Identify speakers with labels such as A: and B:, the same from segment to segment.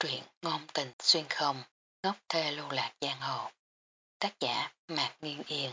A: Truyện ngôn tình xuyên không, ngốc thê lưu lạc giang hồ. Tác giả Mạc Nghiên Yên.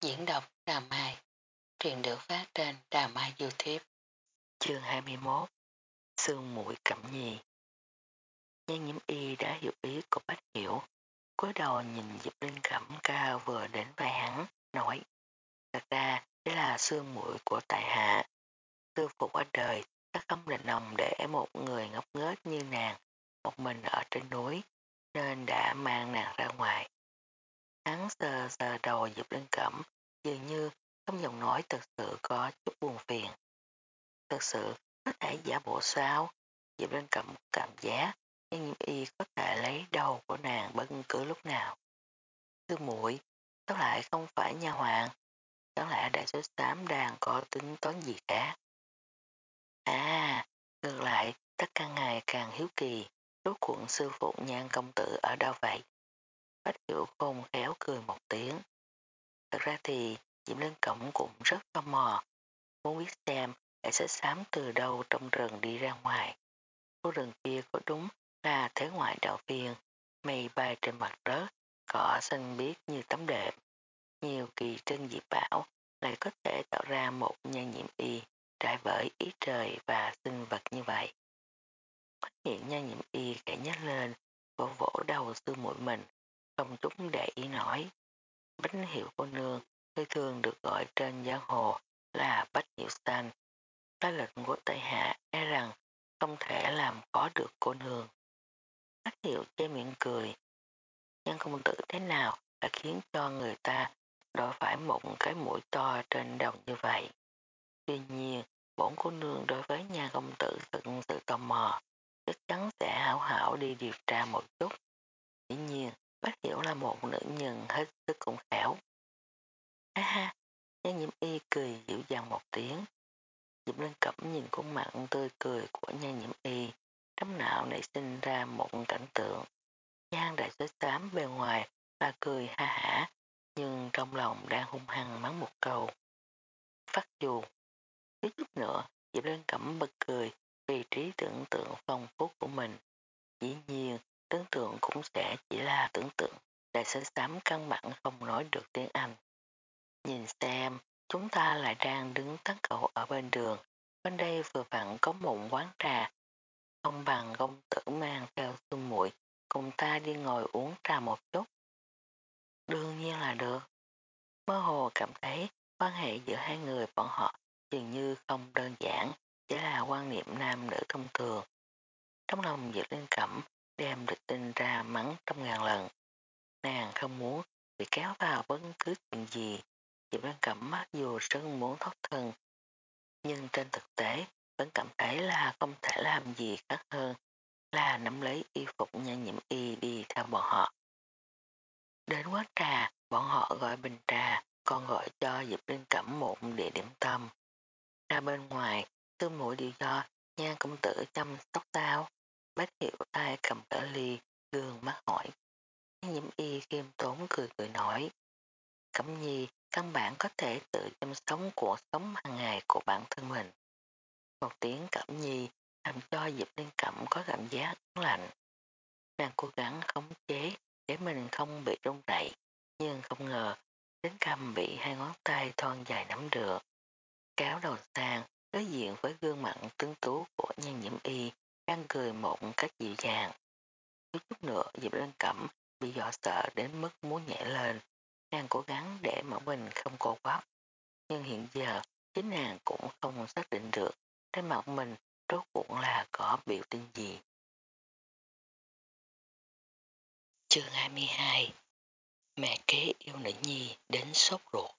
A: Diễn đọc Đà Mai. Truyện được phát trên Đà Mai Youtube. Chương 21 Sương mũi cẩm nhi Nhan nhiễm y đã hiểu ý của Bách Hiểu. cúi đầu nhìn Diệp Linh Cẩm ca vừa đến vai hắn, nói Thật ra, đây là sương mũi của tại hạ. Sư phụ qua đời, ta không định lòng để một người ngốc nghếch như nàng một mình ở trên núi, nên đã mang nàng ra ngoài. Hắn sờ sờ đầu Diệp Linh Cẩm, dường như trong giọng nói thật sự có chút buồn phiền. Thật sự có thể giả bộ sao, Diệp Linh Cẩm cảm giác nhưng nhiễm y có thể lấy đầu của nàng bất cứ lúc nào. Sư muội sao lại không phải nha hoàng? Chẳng lẽ đại số xám đang có tính toán gì cả. À, ngược lại, tất cả ngày càng hiếu kỳ, rốt cuộn sư phụ nhan công tử ở đâu vậy? Bách hiểu khôn khéo cười một tiếng. Thật ra thì Diệm Linh Cổng cũng rất tò mò, muốn biết xem lại sẽ sám từ đâu trong rừng đi ra ngoài. khu rừng kia có đúng là thế ngoại đạo viên, mây bay trên mặt rớt, cỏ xanh biếc như tấm đệm. Nhiều kỳ trân dị bảo lại có thể tạo ra một nhan nhiệm y trải bởi ý trời và sinh vật như vậy. Hiện nha nhiễm y kẻ nhắc lên, vỗ vỗ đầu sư mũi mình, không chút để ý nói. bánh hiệu cô nương, tôi thường được gọi trên giang hồ là Bách hiệu xanh. Lá lệnh của Tây Hạ e rằng không thể làm có được cô nương. Bách hiệu che miệng cười. Nhân công tử thế nào đã khiến cho người ta đòi phải một cái mũi to trên đầu như vậy. Tuy nhiên, bổn cô nương đối với nhà công tử thật sự tò mò, chắc chắn sẽ hảo hảo đi điều tra một chút. Dĩ nhiên, bác hiểu là một nữ nhân hết sức cũng khéo. Ha ha, nhan nhiễm y cười dịu dàng một tiếng. Diệp Linh Cẩm nhìn khuôn mặt tươi cười của nhan nhiễm y, trong não nảy sinh ra một cảnh tượng. Nhan đại sứ tám bề ngoài là cười ha hả, nhưng trong lòng đang hung hăng mắng một câu. Phát dù. Tiếp chút nữa, Diệp Linh Cẩm bật cười vì trí tưởng tượng phong phú của mình. Dĩ nhiên, tưởng tượng cũng sẽ chỉ là tưởng tượng, đại sứ xám căn bản không nói được tiếng Anh. Nhìn xem, chúng ta lại đang đứng tán cậu ở bên đường, bên đây vừa vặn có một quán trà. Không bằng công tử mang theo xương muội cùng ta đi ngồi uống trà một chút. Đương nhiên là được. Mơ hồ cảm thấy quan hệ giữa hai người bọn họ dường như không đơn giản, chỉ là quan niệm nam nữ thông thường. Trong lòng Diệp Linh Cẩm đem địch tinh ra mắng trăm ngàn lần. Nàng không muốn bị kéo vào bất cứ chuyện gì. Diệp Linh Cẩm mặc dù rất muốn thoát thân, nhưng trên thực tế vẫn cảm thấy là không thể làm gì khác hơn là nắm lấy y phục nhân nhiễm y đi theo bọn họ. Đến quán trà, bọn họ gọi bình trà, còn gọi cho Diệp Linh Cẩm một địa điểm tâm. Ra bên ngoài, tư mũi điều do nha công tử chăm sóc tao Bách hiệu tay cầm cỡ ly, gương mắt hỏi. Nhiễm y khiêm tốn cười cười nói. Cẩm nhi, căn bản có thể tự chăm sóc cuộc sống hàng ngày của bản thân mình. Một tiếng cẩm nhi làm cho dịp lên Cẩm có cảm giác lạnh. Nàng cố gắng khống chế để mình không bị rung rẩy, nhưng không ngờ đến cầm bị hai ngón tay thon dài nắm được. Cáo đầu sang, đối diện với gương mặt tướng tú của nhan nhiễm y, đang cười một cách dịu dàng. Chút chút nữa Diệp Linh Cẩm bị dọa sợ đến mức muốn nhảy lên, nàng cố gắng để mở mình không cô quắp. Nhưng hiện giờ, chính nàng cũng không xác định được trên mặt mình rốt cuộc là có biểu tình gì. Chương 22 Mẹ kế yêu nữ nhi đến sốt ruột.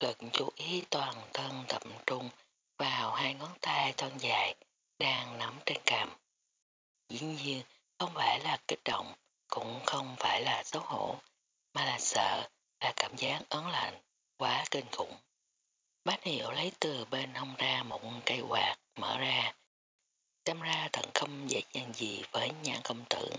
A: Lực chú ý toàn thân tập trung vào hai ngón tay thon dài đang nắm trên cằm. Dĩ nhiên không phải là kích động, cũng không phải là xấu hổ, mà là sợ, là cảm giác ấn lạnh, quá kinh khủng. Bác hiệu lấy từ bên hông ra một cây quạt, mở ra. Xem ra thật không dễ dàng gì với nhãn công tử.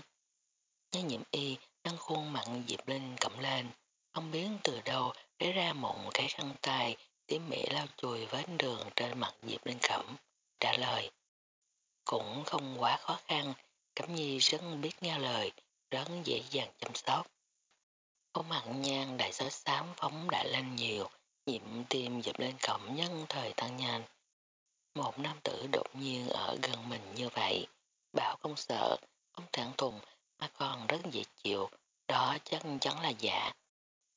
A: Nhớ nhiễm y nâng khuôn mặn Diệp Linh cầm lên, không biết từ đâu lấy ra một cái khăn tay tỉ mỉ lau chùi vết đường trên mặt Diệp Linh cẩm, trả lời. Cũng không quá khó khăn, Cẩm nhi rất biết nghe lời, rất dễ dàng chăm sóc. Khuôn mặt nhan đại sói xám phóng đã lên nhiều, nhịp tim dập lên Cẩm nhân thời tăng nhanh. Một nam tử đột nhiên ở gần mình như vậy, bảo không sợ, không thẳng thùng mà còn rất dễ chịu, đó chắc chắn là giả.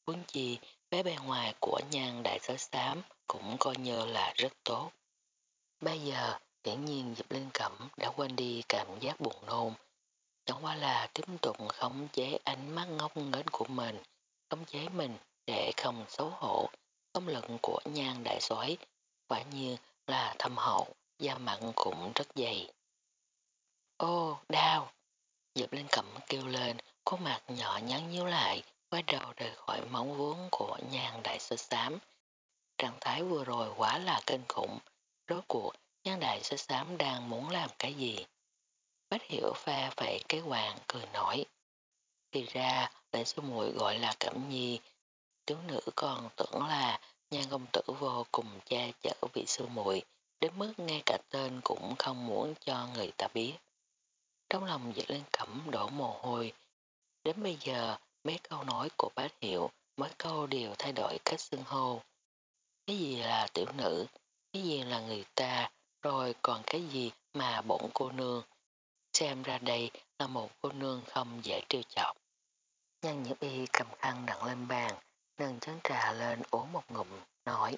A: Huống chi, bé bề ngoài của nhan đại sói xám cũng coi như là rất tốt. Bây giờ, hiển nhiên Diệp Linh Cẩm đã quên đi cảm giác buồn nôn. Chẳng qua là tiếp tục khống chế ánh mắt ngốc nghếch của mình, khống chế mình để không xấu hổ. Công lực của nhan đại sói quả nhiên là thâm hậu, da mặn cũng rất dày. Ô, đau! Diệp Linh Cẩm kêu lên, có mặt nhỏ nhắn nhíu lại, quay đầu rời khỏi móng vuốt của nhan đại sư xám. Trạng thái vừa rồi quá là kinh khủng, rốt cuộc nhan đại sư xám đang muốn làm cái gì. Bách hiểu pha phẩy cái hoàng cười nổi. Thì ra, lệnh sư muội gọi là Cẩm Nhi, thiếu nữ còn tưởng là nhan công tử vô cùng cha chở vị sư muội đến mức ngay cả tên cũng không muốn cho người ta biết. Trong lòng dịch lên cẩm đổ mồ hôi. Đến bây giờ, mấy câu nói của bác hiệu, mỗi câu đều thay đổi cách xưng hô. Cái gì là tiểu nữ, cái gì là người ta, rồi còn cái gì mà bổn cô nương. Xem ra đây là một cô nương không dễ trêu chọc. Nhân nhiễm y cầm khăn đặt lên bàn, nâng chén trà lên uống một ngụm, nói.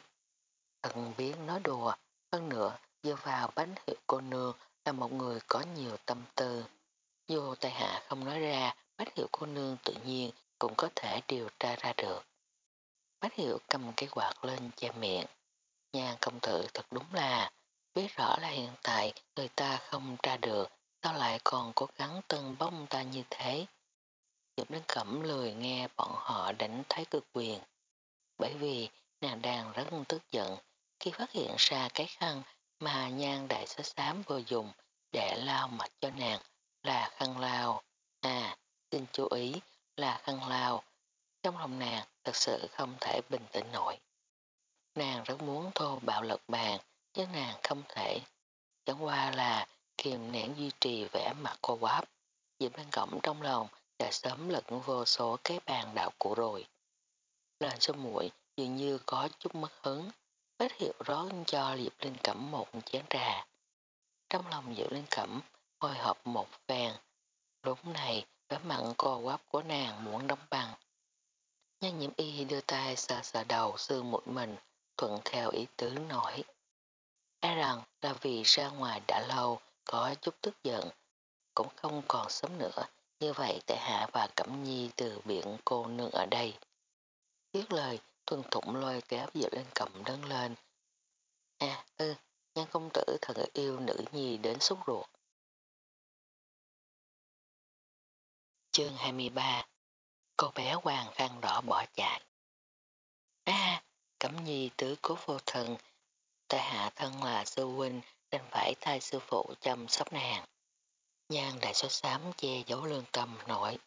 A: Thần biến nói đùa, hơn nữa dựa vào bánh hiệu cô nương là một người có nhiều tâm tư. Dù tài hạ không nói ra, bách hiệu cô nương tự nhiên cũng có thể điều tra ra được. Bách hiệu cầm cái quạt lên che miệng. Nhan công tử thật đúng là biết rõ là hiện tại người ta không tra được, sao lại còn cố gắng tân bông ta như thế. Diệp đến cẩm lười nghe bọn họ đánh thái cực quyền. Bởi vì nàng đang rất tức giận khi phát hiện ra cái khăn mà nhan đại sứ xám vừa dùng để lao mặt cho nàng là khăn lao. À, xin chú ý là khăn lao. Trong lòng nàng thật sự không thể bình tĩnh nổi. Nàng rất muốn thô bạo lực bàn, nhưng nàng không thể. Chẳng qua là kiềm nén duy trì vẻ mặt cô quáp. Diệp bên cổng trong lòng đã sớm lật vô số cái bàn đạo cũ rồi. Lần số muội dường như có chút mất hứng, Bách hiệu rót cho Diệp Linh Cẩm một chén trà. Trong lòng Diệp Linh Cẩm hồi hộp một phen Lúc này, vẻ mặn co quắp của nàng muốn đóng băng. nhan nhiễm y đưa tay sờ sờ đầu sư mũi mình, thuận theo ý tứ nổi. E rằng là vì ra ngoài đã lâu, có chút tức giận, cũng không còn sớm nữa, như vậy tại hạ và Cẩm Nhi từ biển cô nương ở đây. Tiếc lời, thuần thụng lôi kéo dựa lên cầm đơn lên. À, ư, nhan công tử thật yêu nữ nhi đến xúc ruột. Chương 23 Cô bé hoàng khăn đỏ bỏ chạy. À, Cẩm Nhi tứ cố vô thần, tại hạ thân là sư huynh nên phải thay sư phụ chăm sóc nàng. Nhan đại số xám che giấu lương tâm nổi.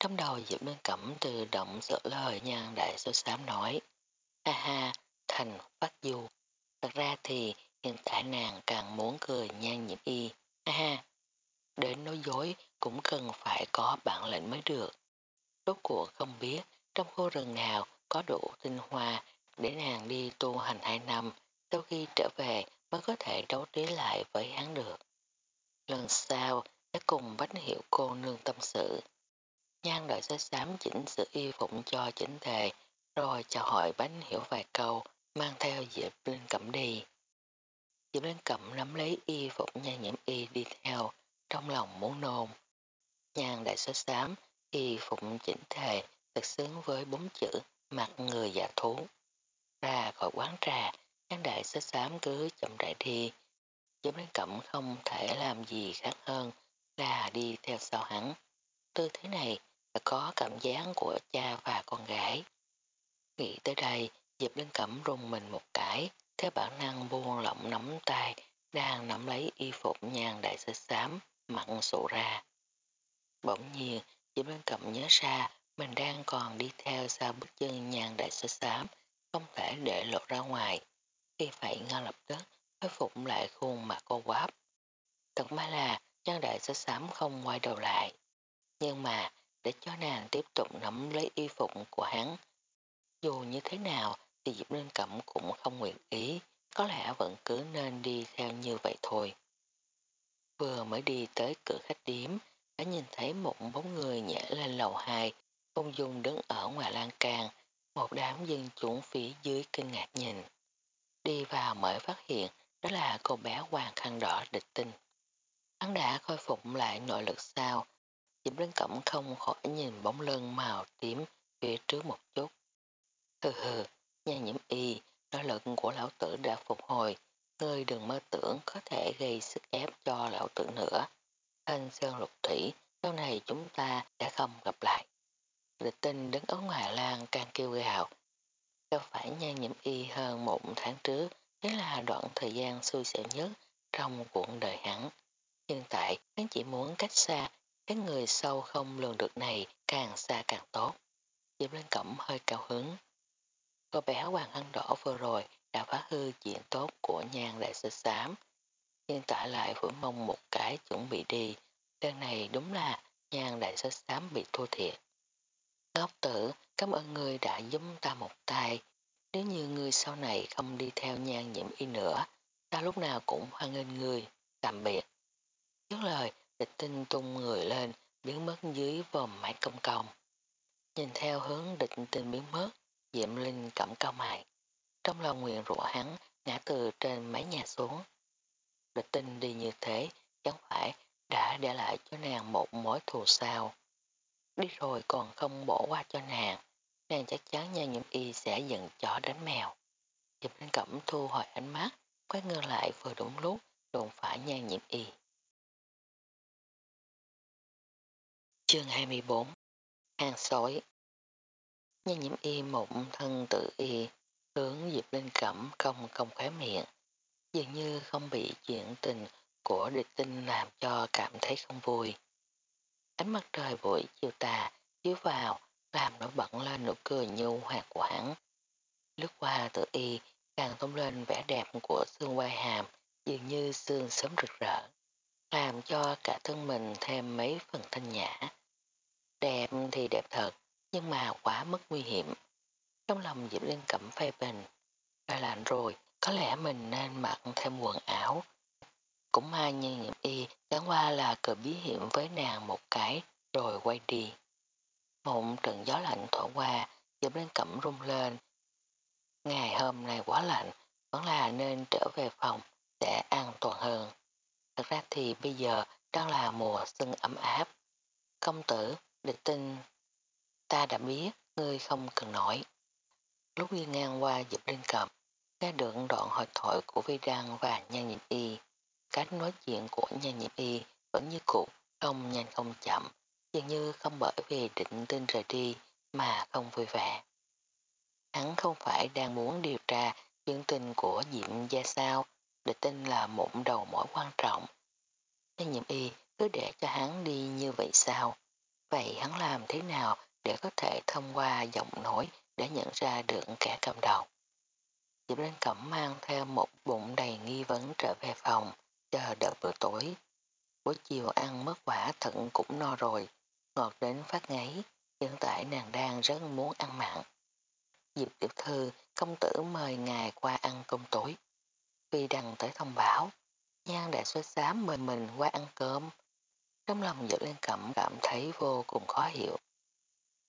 A: Trong đầu Diệp Minh Cẩm tự động sửa lời nhan đại số xám nói. Ha ha, thành phát du. Thật ra thì hiện tại nàng càng muốn cười nhan nhiễm y. Ha ha, đến nói dối cũng cần phải có bản lệnh mới được. Rốt cuộc không biết trong khu rừng nào có đủ tinh hoa để nàng đi tu hành hai năm, sau khi trở về mới có thể đấu trí lại với hắn được. Lần sau, sẽ cùng bách hiệu cô nương tâm sự. Nhan đợi sẽ sám chỉnh sự y phụng cho chỉnh thề, rồi chào hỏi bánh hiểu vài câu, mang theo Diệp Linh Cẩm đi. Diệp Linh Cẩm nắm lấy y phụng nhan nhiễm y đi theo, trong lòng muốn nôn. Nhan đại sứ xám, y phụng chỉnh thề, thật xứng với bốn chữ, mặt người giả thú. Ra khỏi quán trà, nhan đại sứ xám cứ chậm rãi đi. giống Linh Cẩm không thể làm gì khác hơn là đi theo sau hắn. Tư thế này là có cảm giác của cha và con gái. Nghĩ tới đây, Diệp Linh Cẩm rung mình một cái, theo bản năng buông lỏng nắm tay, đang nắm lấy y phục nhàn đại sơ xám, mặn sụ ra. Bỗng nhiên, Diệp Linh Cẩm nhớ ra mình đang còn đi theo sau bước chân nhàn đại sơ xám, không thể để lộ ra ngoài. Khi phải ngay lập tức, khôi phục lại khuôn mặt cô quáp. Thật may là Nhan đại sẽ sám không quay đầu lại. Nhưng mà, để cho nàng tiếp tục nắm lấy y phục của hắn. Dù như thế nào thì Diệp Linh Cẩm cũng không nguyện ý, có lẽ vẫn cứ nên đi theo như vậy thôi. Vừa mới đi tới cửa khách điếm, đã nhìn thấy một bóng người nhảy lên lầu 2, công dung đứng ở ngoài lan can, một đám dân chúng phía dưới kinh ngạc nhìn. Đi vào mới phát hiện đó là cô bé hoàng khăn đỏ địch tinh. Hắn đã khôi phục lại nội lực sao, Diệp Linh Cẩm không khỏi nhìn bóng lưng màu tím phía trước một chút. Hừ hừ, nhà nhiễm y, nội lực của lão tử đã phục hồi, ngươi đừng mơ tưởng có thể gây sức ép cho lão tử nữa. Thanh Sơn Lục Thủy, sau này chúng ta sẽ không gặp lại. Địch tinh đứng ở ngoài lan càng kêu gào. Đâu phải nha nhiễm y hơn một tháng trước, thế là đoạn thời gian xui xẻo nhất trong cuộc đời hắn. Hiện tại, hắn chỉ muốn cách xa, cái người sâu không lường được này càng xa càng tốt. Diệp lên Cẩm hơi cao hứng. Cô bé Hoàng Hân Đỏ vừa rồi đã phá hư chuyện tốt của nhan đại sư xám. Hiện tại lại vẫn mong một cái chuẩn bị đi. Lần này đúng là nhan đại sư xám bị thua thiệt. Ngốc tử, cảm ơn người đã giúp ta một tay. Nếu như người sau này không đi theo nhan nhiễm y nữa, ta lúc nào cũng hoan nghênh người. Tạm biệt. Trước lời, địch tinh tung người lên, biến mất dưới vòng mái công công. Nhìn theo hướng địch tinh biến mất, Diệm Linh cẩm cao mày. Trong lòng nguyện rủa hắn, ngã từ trên mái nhà xuống. Địch tinh đi như thế, chẳng phải đã để lại cho nàng một mối thù sao. Đi rồi còn không bỏ qua cho nàng, nàng chắc chắn nha nhiễm y sẽ giận chó đánh mèo. Diệp Linh Cẩm thu hồi ánh mắt, quay ngơ lại vừa đúng lúc, đồn phải nha nhiễm y. Chương 24 Hàng sói Nha nhiễm y một thân tự y, tướng Diệp Linh Cẩm không không khóe miệng, dường như không bị chuyện tình của địch tinh làm cho cảm thấy không vui. Ánh mặt trời buổi chiều tà chiếu vào làm nổi bật lên nụ cười nhu hoạt của hắn. Lướt qua tự y càng thông lên vẻ đẹp của xương quai hàm dường như xương sớm rực rỡ, làm cho cả thân mình thêm mấy phần thanh nhã. Đẹp thì đẹp thật, nhưng mà quá mất nguy hiểm. Trong lòng Diệp Linh cẩm phê bình, đã lạnh rồi, có lẽ mình nên mặc thêm quần áo. Cũng may như nhiệm y, đáng qua là cờ bí hiểm với nàng một cái, rồi quay đi. Một trận gió lạnh thổi qua, Diệp Linh cẩm rung lên. Ngày hôm nay quá lạnh, vẫn là nên trở về phòng sẽ an toàn hơn. Thật ra thì bây giờ đang là mùa xuân ấm áp. Công tử, địch tinh, ta đã biết, ngươi không cần nổi. Lúc đi ngang qua dịp linh cầm, nghe được đoạn hội thoại của Vi Đăng và Nhan Nhịn Y. Cách nói chuyện của Nhan Nhịn Y vẫn như cũ, không nhanh không chậm, dường như không bởi vì định tin rời đi mà không vui vẻ. Hắn không phải đang muốn điều tra chương tình của Diệm Gia sao, để tin là một đầu mối quan trọng. Nhan Nhịn Y cứ để cho hắn đi như vậy sao? Vậy hắn làm thế nào để có thể thông qua giọng nói đã nhận ra được kẻ cầm đầu. Diệp Linh Cẩm mang theo một bụng đầy nghi vấn trở về phòng, chờ đợi bữa tối. Buổi chiều ăn mất quả thận cũng no rồi, ngọt đến phát ngáy, hiện tại nàng đang rất muốn ăn mặn. Diệp tiểu thư, công tử mời ngài qua ăn cơm tối. Vì đằng tới thông báo, nhan đại xuất xám mời mình qua ăn cơm. Trong lòng Diệp Linh Cẩm cảm thấy vô cùng khó hiểu.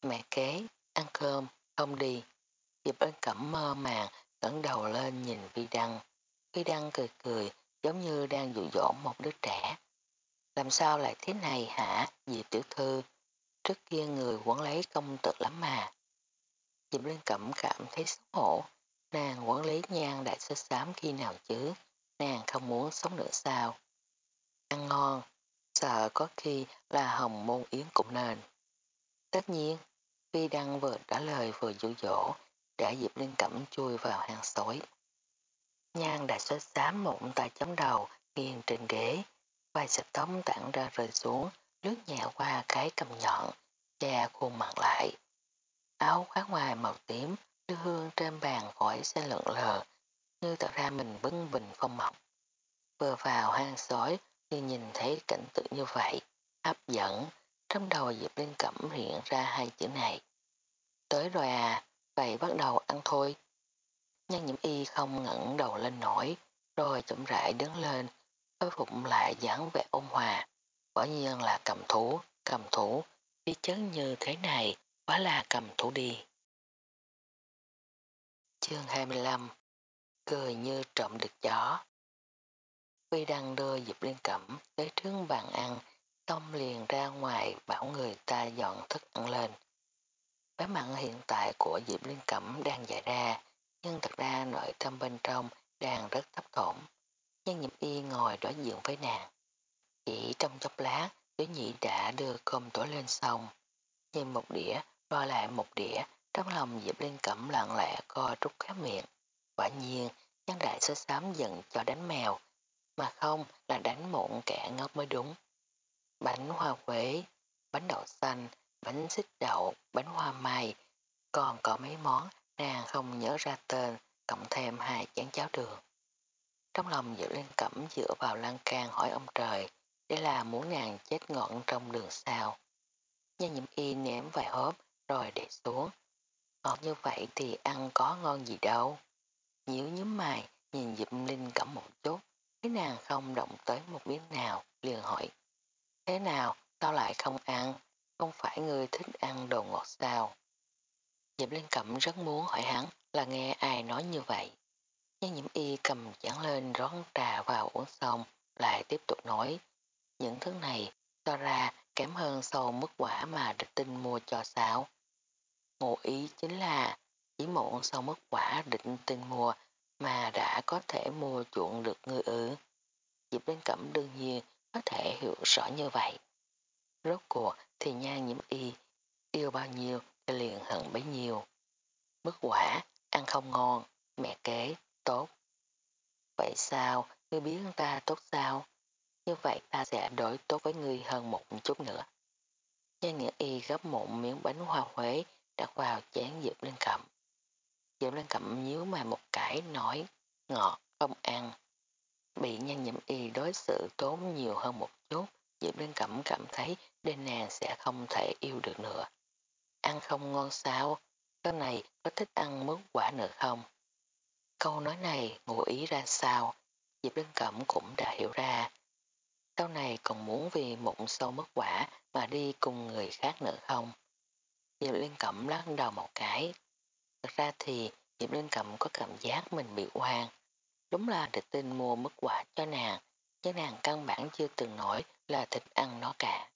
A: Mẹ kế, ăn cơm, không đi. Diệp Ân Cẩm mơ màng, ngẩng đầu lên nhìn Vi Đăng. Vi Đăng cười cười, giống như đang dụ dỗ một đứa trẻ. Làm sao lại thế này hả, Diệp Tiểu Thư? Trước kia người quấn lấy công tử lắm mà. Diệp Linh Cẩm cảm thấy xấu hổ. Nàng quản lý nhan đại sứ sám khi nào chứ? Nàng không muốn sống nữa sao? Ăn ngon, sợ có khi là hồng môn yến cũng nên. Tất nhiên, Phi Đăng vừa trả lời vừa dụ dỗ, đã Diệp Linh Cẩm chui vào hang sói. Nhan đã xuất xám mụn tay chấm đầu, nghiêng trên ghế, vai sạch tống tản ra rơi xuống, lướt nhẹ qua cái cầm nhọn, che khuôn mặt lại. Áo khoác ngoài màu tím, đưa hương trên bàn khỏi xe lượn lờ, như tạo ra mình bưng bình phong mọc. Vừa vào hang sói, khi nhìn thấy cảnh tượng như vậy, hấp dẫn, trong đầu Diệp Linh Cẩm hiện ra hai chữ này. Tới rồi à, vậy bắt đầu ăn thôi. Nhân nhiễm y không ngẩng đầu lên nổi, rồi chậm rãi đứng lên, khôi phục lại dáng vẻ ôn hòa. Quả nhiên là cầm thú, cầm thú đi chấn như thế này, quá là cầm thú đi. Chương 25 Cười như trộm được chó Quy đang đưa Diệp Liên Cẩm tới trướng bàn ăn, Tông liền ra ngoài bảo người ta dọn thức ăn lên. Bé mặn hiện tại của Diệp Liên Cẩm đang dạy ra, nhưng thật ra nội tâm bên trong đang rất thấp thổn. Nhân nhiệm y ngồi đối diện với nàng. Chỉ trong chốc lát, Tiểu nhị đã đưa cơm tối lên xong. Nhìn một đĩa, đo lại một đĩa, trong lòng Diệp Liên Cẩm lặng lẽ co rút khá miệng. Quả nhiên, nhân đại sơ sám giận cho đánh mèo, mà không là đánh mụn kẻ ngốc mới đúng. Bánh hoa quế, bánh đậu xanh, bánh xích đậu, bánh hoa mai, còn có mấy món nàng không nhớ ra tên, cộng thêm hai chén cháo đường. Trong lòng Diệu Liên Cẩm dựa vào lan can hỏi ông trời, để là muốn nàng chết ngọn trong đường sao. Nhân nhiễm y ném vài hốp rồi để xuống. Ngọt như vậy thì ăn có ngon gì đâu. Nhíu nhúm mày nhìn Diệp Linh Cẩm một chút, thấy nàng không động tới một miếng nào, liền hỏi. Thế nào, sao lại không ăn? Không phải người thích ăn đồ ngọt sao? Diệp Linh Cẩm rất muốn hỏi hắn là nghe ai nói như vậy. Nhưng nhiễm y cầm chán lên rón trà vào uống xong, lại tiếp tục nói. Những thứ này cho ra kém hơn sâu mức quả mà địch tinh mua cho sao. Ngụ ý chính là chỉ muộn sau mức quả định tinh mua mà đã có thể mua chuộng được người ư. Diệp Linh Cẩm đương nhiên có thể hiểu rõ như vậy. Rốt cuộc thì nhan nhiễm y yêu bao nhiêu thì liền hận bấy nhiêu. Mức quả, ăn không ngon, mẹ kế, tốt. Vậy sao, ngươi biết ta tốt sao? Như vậy ta sẽ đối tốt với ngươi hơn một chút nữa. Nhan nghĩa y gấp một miếng bánh hoa huế đặt vào chén Diệp Linh Cẩm. Diệp Linh Cẩm nhíu mày một cái nói ngọt, không ăn. Bị nhân nhậm y đối xử tốn nhiều hơn một chút, Diệp Linh Cẩm cảm thấy đêm nàng sẽ không thể yêu được nữa. Ăn không ngon sao? Cái này có thích ăn mứt quả nữa không? Câu nói này ngụ ý ra sao? Diệp Linh Cẩm cũng đã hiểu ra. Sau này còn muốn vì mụn sâu mất quả mà đi cùng người khác nữa không? Diệp Linh Cẩm lắc đầu một cái. Thật ra thì Diệp Linh Cẩm có cảm giác mình bị oan. Đúng là địch tinh mua mất quả cho nàng, nhưng nàng căn bản chưa từng nổi là thịt ăn nó cả.